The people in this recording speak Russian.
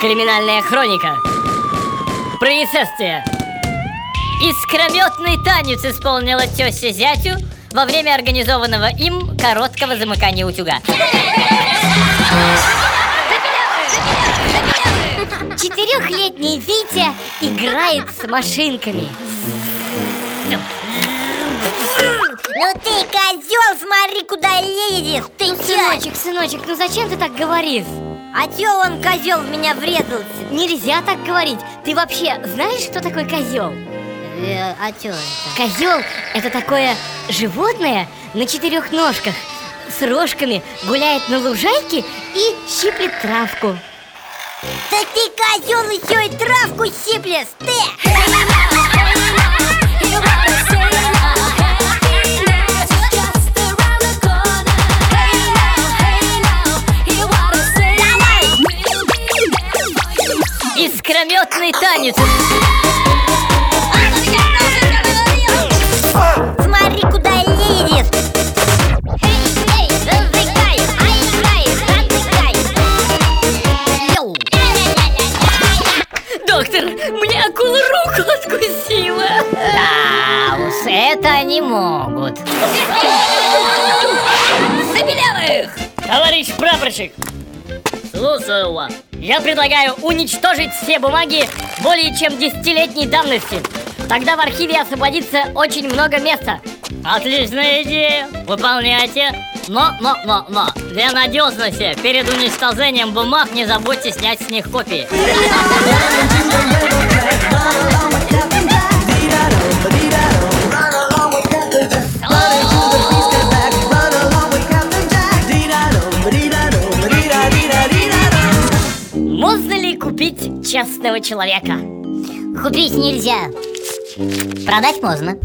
Криминальная хроника Происшествие Искрометный танец исполнила теща зятю во время организованного им короткого замыкания утюга. Четырехлетний Витя играет с машинками. Ну ты козел, смотри, куда лезешь, ты сыночек, сыночек, ну зачем ты так говоришь? А чё он, козел, в меня врезался? Нельзя так говорить. Ты вообще знаешь, что такое козел? Э, а чё это? Козел это такое животное на четырех ножках с рожками гуляет на лужайке и щиплет травку. Да ты, козел, еще и травку щиплешь, ты! Искрометный танец Смотри, куда! Эй, ай! Йоу! Доктор, мне акула руку откусила Да уж, это они могут Забелявых! Товарищ прапорщик Слушаю вас Я предлагаю уничтожить все бумаги более чем десятилетней давности. Тогда в архиве освободится очень много места. Отличная идея, выполняйте. Но, но, но, но, для надежности перед уничтожением бумаг не забудьте снять с них копии Можно ли купить честного человека? Купить нельзя Продать можно